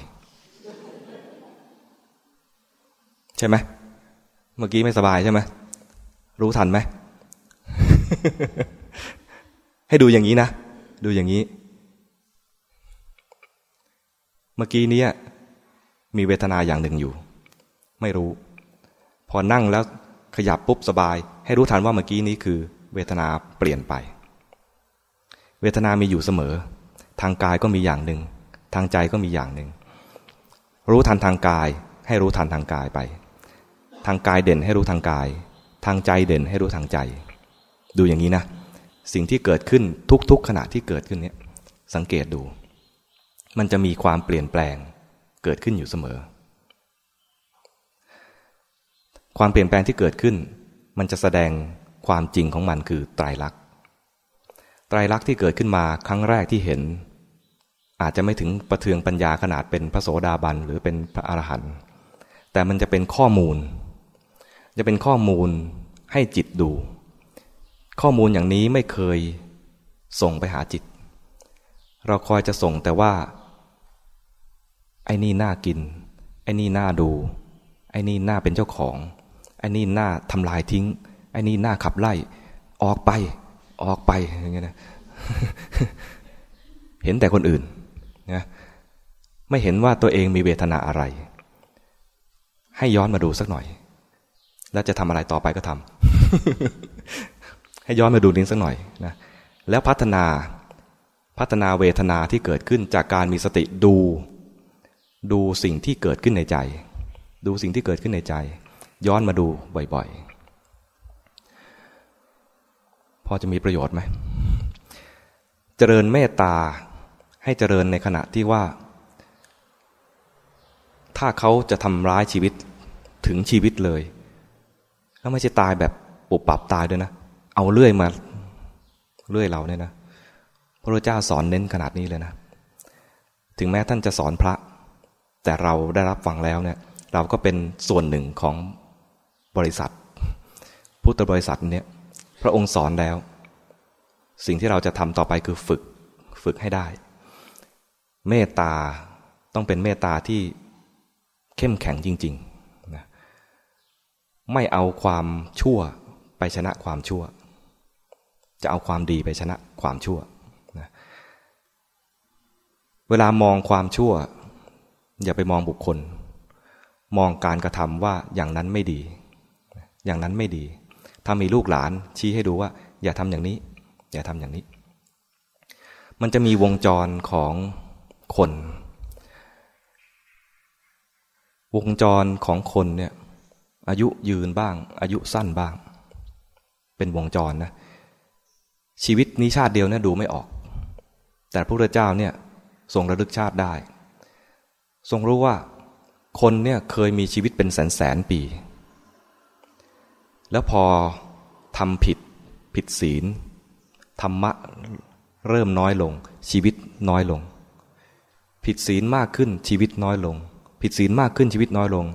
ใช่ไหมเมื่อกี้ไม่สบายใช่ไหมรู้ทันไหมให้ดูอย่างนี้นะ ดูอย่างนี้ เมื่อกี้นี้มีเวทนาอย่างหนึ่งอยู่ ไม่รู้ พอนั่งแล้วขยับปุ๊บสบาย ให้รู้ทันว่าเมื่อกี้นี้คือ เวทนาเปลี่ยนไป เวทนามีอยู่เสมอ ทางกายก็มีอย่างหนึ่ง ทางใจก็มีอย่างหนึ่งรู้ทันทางกาย ให้รู้ทันทางกายไป ทางกายเด่นให้รู้ทางกาย ทางใจเด่นให้รู้ทางใจ ดูอย่างนี้นะ สิ่งที่เกิดขึ้นทุกๆ ขณะที่เกิดขึ้นเนี่ยสังเกตดู มันจะมีความเปลี่ยนแปลงเกิดขึ้นอยู่เสมอ ความเปลี่ยนแปลงที่เกิดขึ้น มันจะแสดงความจริงของมันคือไตรลักษณ์ไตรลักษณ์ที่เกิดขึ้นมาครั้งแรกที่เห็น อาจจะไม่ถึงประเทืองปัญญาขนาดเป็นพระโสดาบันหรือเป็นพระอรหันต์แต่มันจะเป็นข้อมูล จะเป็นข้อมูลให้จิตดู ข้อมูลอย่างนี้ไม่เคยส่งไปหาจิต เราคอยจะส่งแต่ว่า ไอ้นี่น่ากิน ไอ้นี่น่าดู ไอ้นี่น่าเป็นเจ้าของ ไอ้นี่น่าทำลายทิ้ง ไอ้นี่น่าขับไล่ ออกไป ออกไปอย่างเงี้ยนะ เห็นแต่คนอื่น นะไม่เห็นว่าตัวเองมีเวทนาอะไร ให้ย้อนมาดูสักหน่อย แล้วจะทำอะไรต่อไปก็ทำให้ย้อนมาดูนิ้สักหน่อยนะแล้วพัฒนาพัฒนาเวทนาที่เกิดขึ้นจากการมีสติดู ดูสิ่งที่เกิดขึ้นในใจ ดูสิ่งที่เกิดขึ้นในใจ ย้อนมาดูบ่อยๆ พอจะมีประโยชน์ไหม เจริญเมตตา ให้เจริญในขณะที่ว่า ถ้าเขาจะทำร้ายชีวิตถึงชีวิตเลย แล้วไม่ใช่ตายแบบปุบปับตายด้วยนะ เอาเลื่อยมาเลื่อยเราเนี่ยนะ พระเจ้าสอนเน้นขนาดนี้เลยนะ ถึงแม้ท่านจะสอนพระ แต่เราได้รับฟังแล้วเนี่ย เราก็เป็นส่วนหนึ่งของบริษัท พุทธบริษัทเนี่ย พระองค์สอนแล้ว สิ่งที่เราจะทำต่อไปคือฝึกฝึกให้ได้ เมตตาต้องเป็นเมตตาที่เข้มแข็งจริงๆนะไม่เอาความชั่วไปชนะความชั่ว จะเอาความดีไปชนะความชั่วนะเวลามองความชั่ว อย่าไปมองบุคคล มองการกระทำว่าอย่างนั้นไม่ดี อย่างนั้นไม่ดี ถ้ามีลูกหลานชี้ให้ดูว่า อย่าทำอย่างนี้ อย่าทำอย่างนี้ มันจะมีวงจรของ คน วงจรของคนเนี่ยอายุยืนบ้าง อายุสั้นบ้าง เป็นวงจรนะชีวิตนี้ชาติเดียวเนี่ยดูไม่ออก แต่พระพุทธเจ้าเนี่ยทรงระลึกชาติได้ ทรงรู้ว่าคนเนี่ยเคยมีชีวิตเป็นแสนแสนปี แล้วพอทำผิดผิดศีล ธรรมะเริ่มน้อยลง ชีวิตน้อยลง ผิดศีลมากขึ้นชีวิตน้อยลง ผิดศีลมากขึ้นชีวิตน้อยลง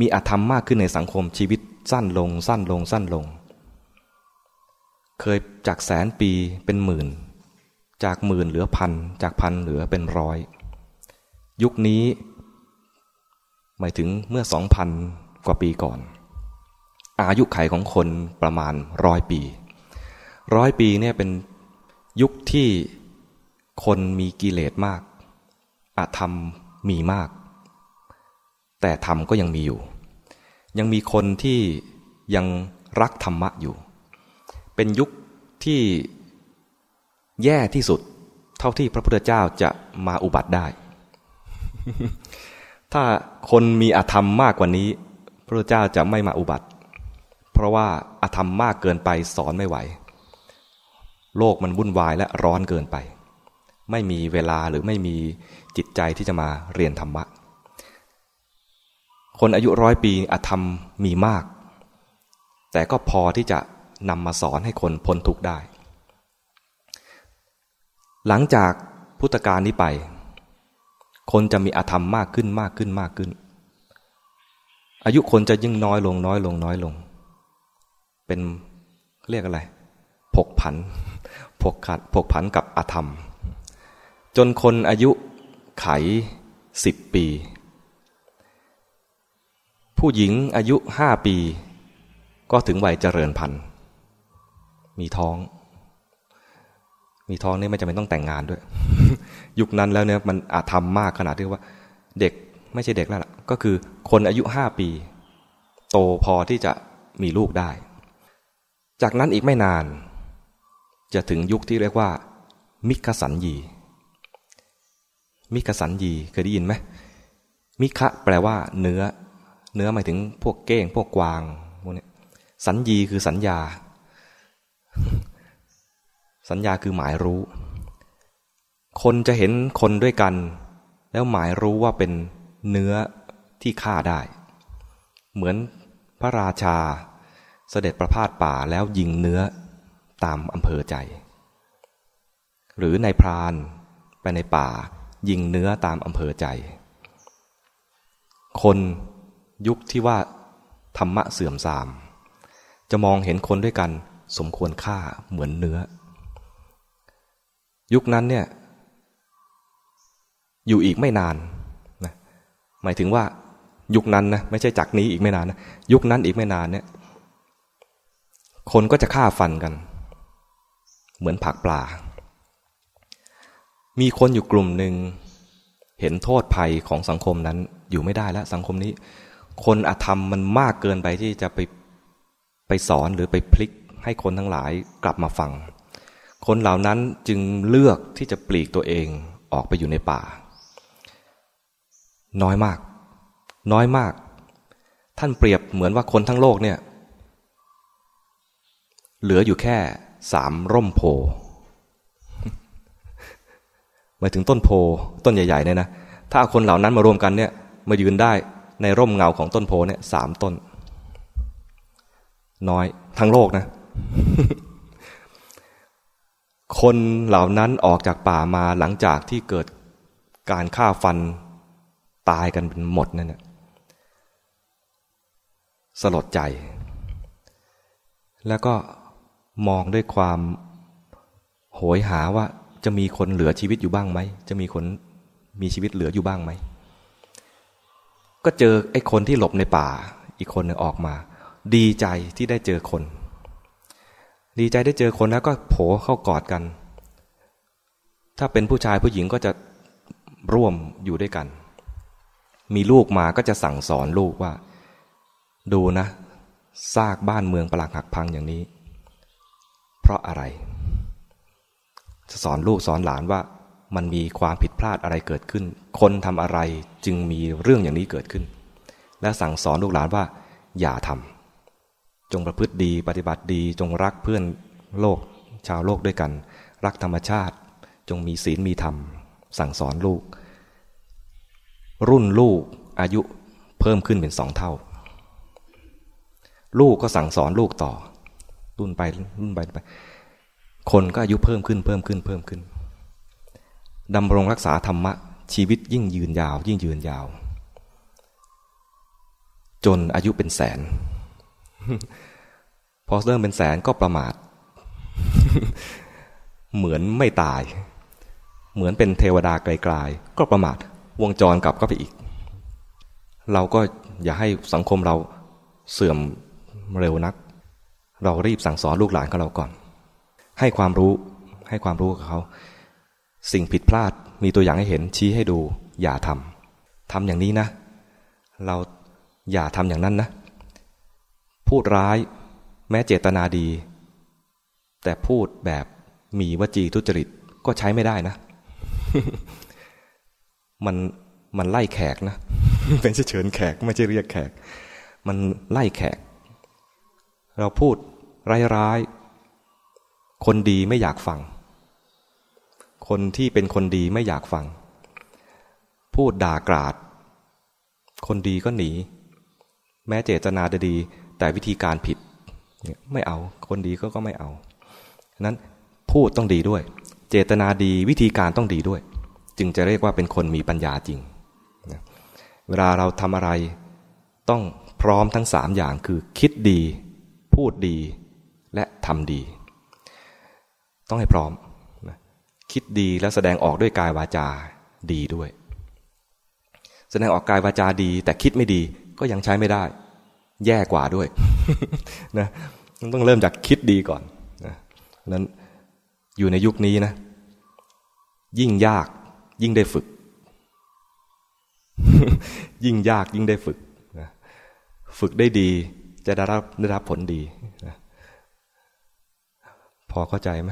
มีอธรรมมากขึ้นในสังคมชีวิตสั้นลง สั้นลงสั้นลง เคยจากแสนปีเป็นหมื่น จากหมื่นเหลือพัน จากพันเหลือเป็นร้อย ยุคนี้ หมายถึงเมื่อสองพันกว่าปีก่อน อายุไขของคนประมาณร้อยปีร้อยปีเนี่ยเป็นยุคที่คนมีกิเลสมาก อธรรมมีมาก แต่ธรรมก็ยังมีอยู่ ยังมีคนที่ยังรักธรรมะอยู่ เป็นยุคที่แย่ที่สุด เท่าที่พระพุทธเจ้าจะมาอุบัติได้ ถ้าคนมีอธรรมมากกว่านี้ พระพุทธเจ้าจะไม่มาอุบัติ เพราะว่าอธรรมมากเกินไปสอนไม่ไหว โลกมันวุ่นวายและร้อนเกินไป ไม่มีเวลาหรือไม่มี จิตใจที่จะมาเรียนธรรมะ คนอายุร้อยปีอธรรมมีมาก แต่ก็พอที่จะนำมาสอนให้คนพ้นทุกข์ได้ หลังจากพุทธกาลนี้ไป คนจะมีอธรรมมากขึ้นมากขึ้นมากขึ้น อายุคนจะยิ่งน้อยลงน้อยลงน้อยลง เป็นเรียกอะไร ผกผัน ผกขัดผกผันกับอธรรม จนคนอายุ ไขสิบปี ผู้หญิงอายุห้าปี ก็ถึงวัยเจริญพันธุ์ มีท้อง มีท้องนี่ไม่จำเป็นต้องแต่งงานด้วย ยุคนั้นแล้วเนี่ยมันอาธรรมมากขนาดที่ว่า เด็กไม่ใช่เด็กแล้วล่ะ ก็คือคนอายุห้าปี โตพอที่จะมีลูกได้ จากนั้นอีกไม่นาน จะถึงยุคที่เรียกว่า มิคสันยี มิคสันยีเคยได้ยินไหมมิคะแปลว่า เนื้อ เนื้อหมายถึงพวกเก้ง พวกกวางพวกนี้สัญญีคือสัญญา สัญญาคือหมายรู้ คนจะเห็นคนด้วยกัน แล้วหมายรู้ว่าเป็นเนื้อที่ฆ่าได้ เหมือนพระราชาเสด็จประพาสป่าแล้วยิงเนื้อตามอำเภอใจ หรือในพรานไปในป่า ยิงเนื้อตามอำเภอใจ คนยุคที่ว่าธรรมะเสื่อมทราม จะมองเห็นคนด้วยกันสมควรฆ่าเหมือนเนื้อ ยุคนั้นเนี่ยอยู่อีกไม่นานนะหมายถึงว่ายุคนั้นนะไม่ใช่จากนี้อีกไม่นานนะยุคนั้นอีกไม่นานเนี่ยคนก็จะฆ่าฟันกัน เหมือนผักปลา มีคนอยู่กลุ่มหนึ่ง เห็นโทษภัยของสังคมนั้นอยู่ไม่ได้แล้วสังคมนี้ คนอธรรมมันมากเกินไปที่จะไปไปสอนหรือไปพลิกให้คนทั้งหลายกลับมาฟัง คนเหล่านั้นจึงเลือกที่จะปลีกตัวเองออกไปอยู่ในป่า น้อยมาก น้อยมาก ท่านเปรียบเหมือนว่าคนทั้งโลกเนี่ย เหลืออยู่แค่สามร่มโพ มายถึงต้นโพต้นใหญ่ๆเนี่ยนะถ้าคนเหล่านั้นมารวมกันเนี่ยมายืนได้ในร่มเงาของต้นโพเนี่ยสามต้น น้อยทั้งโลกนะ คนเหล่านั้นออกจากป่ามาหลังจากที่เกิดการฆ่าฟันตายกันเป็นหมดนั่นแหละสลดใจ แล้วก็มองด้วยความโหยหาว่า จะมีคนเหลือชีวิตอยู่บ้างไหม จะมีคนมีชีวิตเหลืออยู่บ้างไหม ก็เจอไอ้คนที่หลบในป่า อีกคนนึงออกมา ดีใจที่ได้เจอคน ดีใจได้เจอคนแล้วก็โผเข้ากอดกัน ถ้าเป็นผู้ชายผู้หญิงก็จะร่วมอยู่ด้วยกัน มีลูกมาก็จะสั่งสอนลูกว่า ดูนะซากบ้านเมืองปลักหักพังอย่างนี้ เพราะอะไร สอนลูกสอนหลานว่ามันมีความผิดพลาดอะไรเกิดขึ้น คนทำอะไรจึงมีเรื่องอย่างนี้เกิดขึ้น และสั่งสอนลูกหลานว่า อย่าทำจงประพฤติดีปฏิบัติดีจงรักเพื่อนโลก ชาวโลกด้วยกัน รักธรรมชาติ จงมีศีลมีธรรม สั่งสอนลูก รุ่นลูกอายุเพิ่มขึ้นเป็นสองเท่า ลูกก็สั่งสอนลูกต่อรุ่นไปรุ่นไปไป คนก็อายุเพิ่มขึ้นเพิ่มขึ้นเพิ่มขึ้นดำรงรักษาธรรมะ ชีวิตยิ่งยืนยาว ยิ่งยืนยาว จนอายุเป็นแสน พอเริ่มเป็นแสนก็ประมาท เหมือนไม่ตาย เหมือนเป็นเทวดาไกลๆก็ประมาทวงจรกลับก็ไปอีก เราก็อย่าให้สังคมเราเสื่อมเร็วนัก เรารีบสั่งสอนลูกหลานของเราก่อน ให้ความรู้ให้ความรู้กับเขา สิ่งผิดพลาดมีตัวอย่างให้เห็นชี้ให้ดู อย่าทำทำอย่างนี้นะ เราอย่าทำอย่างนั้นนะ พูดร้ายแม้เจตนาดี แต่พูดแบบมีวจีทุจริตก็ใช้ไม่ได้นะ มันมันไล่แขกนะ เป็นเชิญแขกไม่ใช่เรียกแขก มันไล่แขก เราพูดร้าย คนดีไม่อยากฟัง คนที่เป็นคนดีไม่อยากฟัง พูดด่ากราด คนดีก็หนี แม้เจตนาดี แต่วิธีการผิด ไม่เอา คนดีก็ก็ไม่เอานั้นพูดต้องดีด้วย เจตนาดีวิธีการต้องดีด้วย จึงจะเรียกว่าเป็นคนมีปัญญาจริง เวลาเราทำอะไรต้องพร้อมทั้งสามอย่างคือคิดดี พูดดี และทำดี ต้องให้พร้อมคิดดีแล้วแสดงออกด้วยกายวาจาดีด้วย แสดงออกกายวาจาดี แต่คิดไม่ดีก็ยังใช้ไม่ได้ แย่กว่าด้วยนะต้องเริ่มจากคิดดีก่อนนะนั้นอยู่ในยุคนี้นะ ยิ่งยากยิ่งได้ฝึก ยิ่งยากยิ่งได้ฝึกนะฝึกได้ดีจะได้รับได้รับผลดีนะ พอเข้าใจไหม